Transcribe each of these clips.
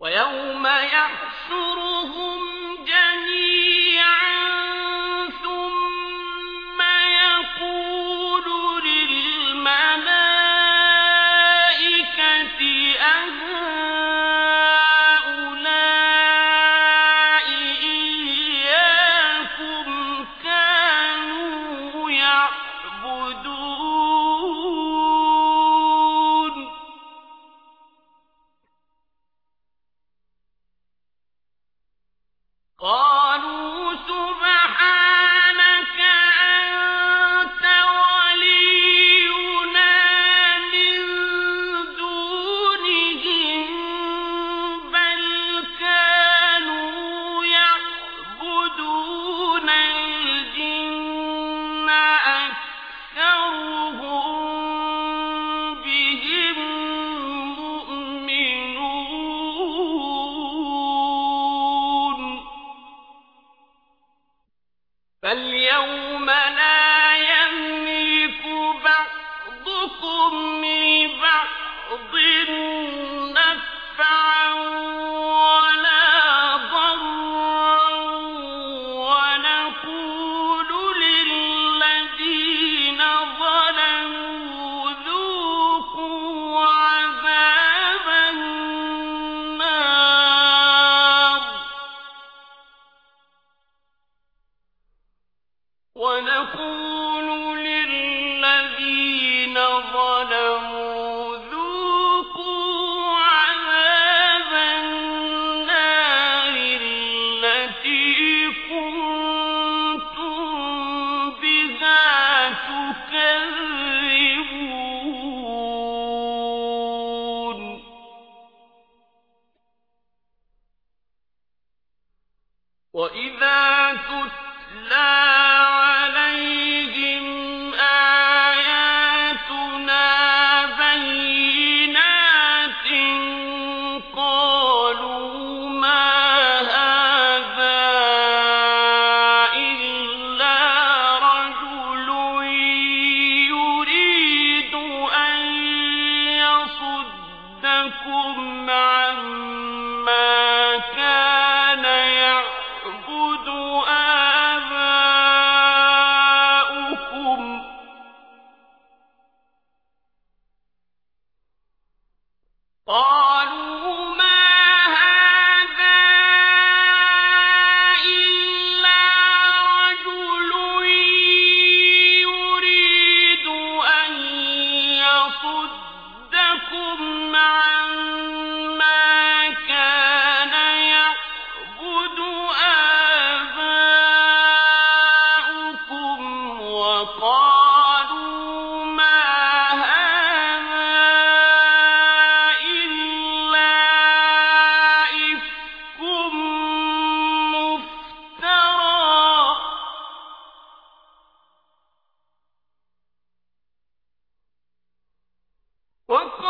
ويوم يحشر وَقَالَ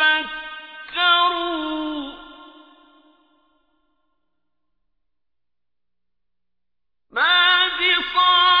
تفكروا ما بصاحبكم